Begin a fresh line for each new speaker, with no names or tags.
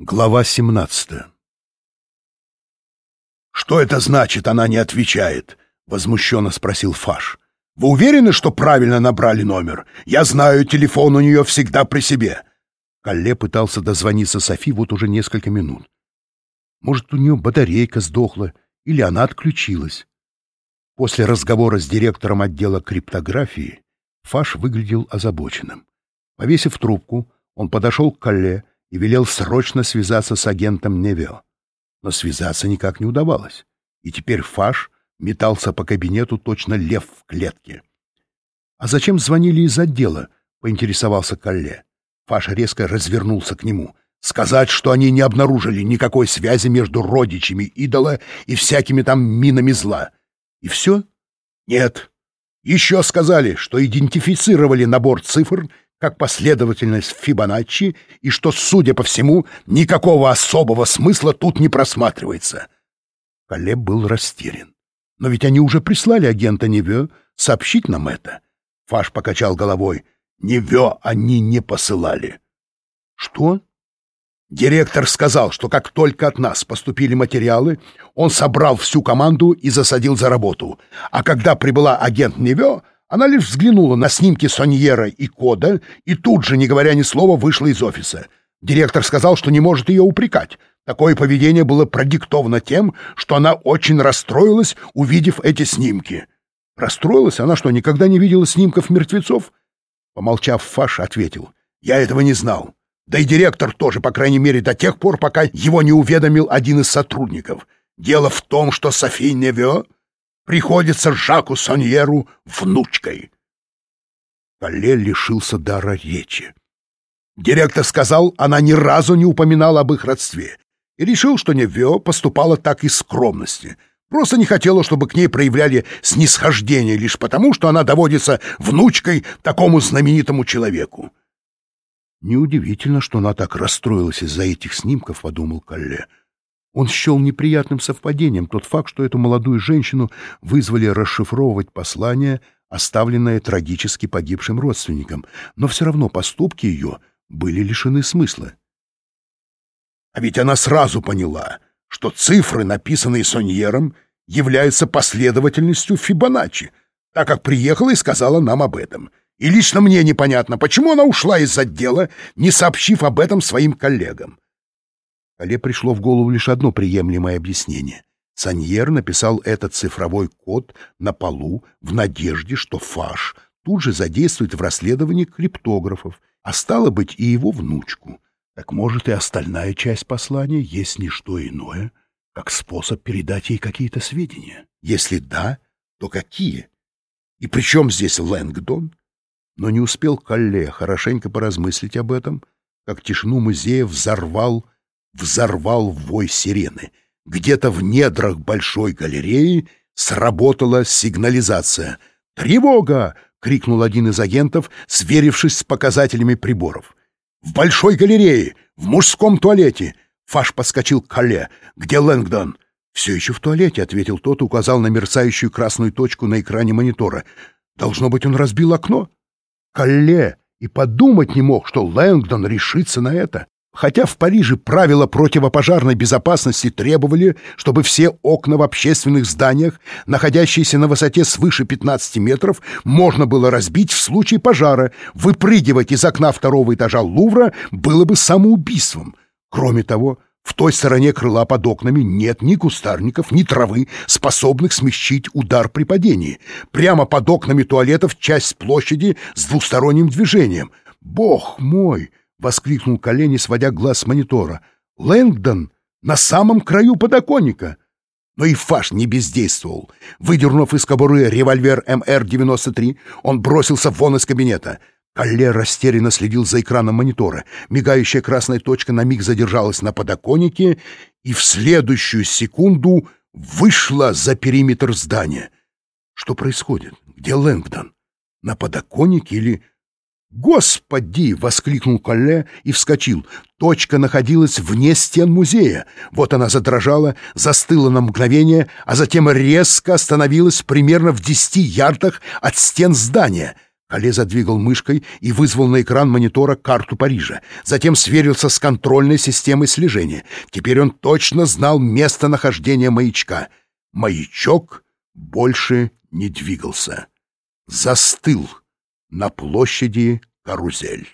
Глава 17 «Что это значит, она не отвечает?» — возмущенно спросил Фаш. «Вы уверены, что правильно набрали номер? Я знаю, телефон у нее всегда при себе». Калле пытался дозвониться Софи вот уже несколько минут. Может, у нее батарейка сдохла, или она отключилась. После разговора с директором отдела криптографии Фаш выглядел озабоченным. Повесив трубку, он подошел к Калле и велел срочно связаться с агентом Невео. Но связаться никак не удавалось, и теперь Фаш метался по кабинету точно лев в клетке. «А зачем звонили из отдела?» — поинтересовался Калле. Фаш резко развернулся к нему. «Сказать, что они не обнаружили никакой связи между родичами идола и всякими там минами зла. И все? Нет. Еще сказали, что идентифицировали набор цифр — как последовательность Фибоначчи, и что, судя по всему, никакого особого смысла тут не просматривается. Калеб был растерян. Но ведь они уже прислали агента Неве сообщить нам это. Фаш покачал головой. Неве они не посылали. Что? Директор сказал, что как только от нас поступили материалы, он собрал всю команду и засадил за работу. А когда прибыла агент Неве, она лишь взглянула на снимки Соньера и Кода и тут же, не говоря ни слова, вышла из офиса. Директор сказал, что не может ее упрекать. Такое поведение было продиктовано тем, что она очень расстроилась, увидев эти снимки. Расстроилась? Она что, никогда не видела снимков мертвецов? Помолчав, Фаш ответил. Я этого не знал. Да и директор тоже, по крайней мере, до тех пор, пока его не уведомил один из сотрудников. Дело в том, что Софи Неве приходится Жаку Соньеру внучкой. Калле лишился дара речи. Директор сказал, она ни разу не упоминала об их родстве и решил, что Невео поступала так из скромности. Просто не хотела, чтобы к ней проявляли снисхождение лишь потому, что она доводится внучкой такому знаменитому человеку. Неудивительно, что она так расстроилась из-за этих снимков, — подумал Калле. Он счел неприятным совпадением тот факт, что эту молодую женщину вызвали расшифровывать послание, оставленное трагически погибшим родственникам, но все равно поступки ее были лишены смысла. А ведь она сразу поняла, что цифры, написанные Соньером, являются последовательностью Фибоначчи, так как приехала и сказала нам об этом. И лично мне непонятно, почему она ушла из отдела, не сообщив об этом своим коллегам. Але пришло в голову лишь одно приемлемое объяснение. Саньер написал этот цифровой код на полу в надежде, что Фаш тут же задействует в расследовании криптографов, а стало быть и его внучку. Так может и остальная часть послания есть не что иное, как способ передать ей какие-то сведения? Если да, то какие? И при чем здесь Лэнгдон? Но не успел Калле хорошенько поразмыслить об этом, как тишину музея взорвал взорвал вой сирены. Где-то в недрах большой галереи сработала сигнализация. «Тревога!» — крикнул один из агентов, сверившись с показателями приборов. «В большой галерее! В мужском туалете!» Фаш подскочил к Кале. «Где Лэнгдон?» «Все еще в туалете», — ответил тот, указал на мерцающую красную точку на экране монитора. «Должно быть, он разбил окно?» Калле и подумать не мог, что Лэнгдон решится на это. Хотя в Париже правила противопожарной безопасности требовали, чтобы все окна в общественных зданиях, находящиеся на высоте свыше 15 метров, можно было разбить в случае пожара, выпрыгивать из окна второго этажа Лувра было бы самоубийством. Кроме того, в той стороне крыла под окнами нет ни кустарников, ни травы, способных смягчить удар при падении. Прямо под окнами туалетов часть площади с двусторонним движением. Бог мой! — воскликнул колени, сводя глаз с монитора. «Лэнгдон! На самом краю подоконника!» Но и Фаш не бездействовал. Выдернув из кобуры револьвер МР-93, он бросился вон из кабинета. Калле растерянно следил за экраном монитора. Мигающая красная точка на миг задержалась на подоконнике и в следующую секунду вышла за периметр здания. Что происходит? Где Лэнгдон? На подоконнике или «Господи!» — воскликнул Колле и вскочил. Точка находилась вне стен музея. Вот она задрожала, застыла на мгновение, а затем резко остановилась примерно в десяти ярдах от стен здания. Кале задвигал мышкой и вызвал на экран монитора карту Парижа. Затем сверился с контрольной системой слежения. Теперь он точно знал местонахождение маячка. Маячок больше не двигался. Застыл на площади Карузель.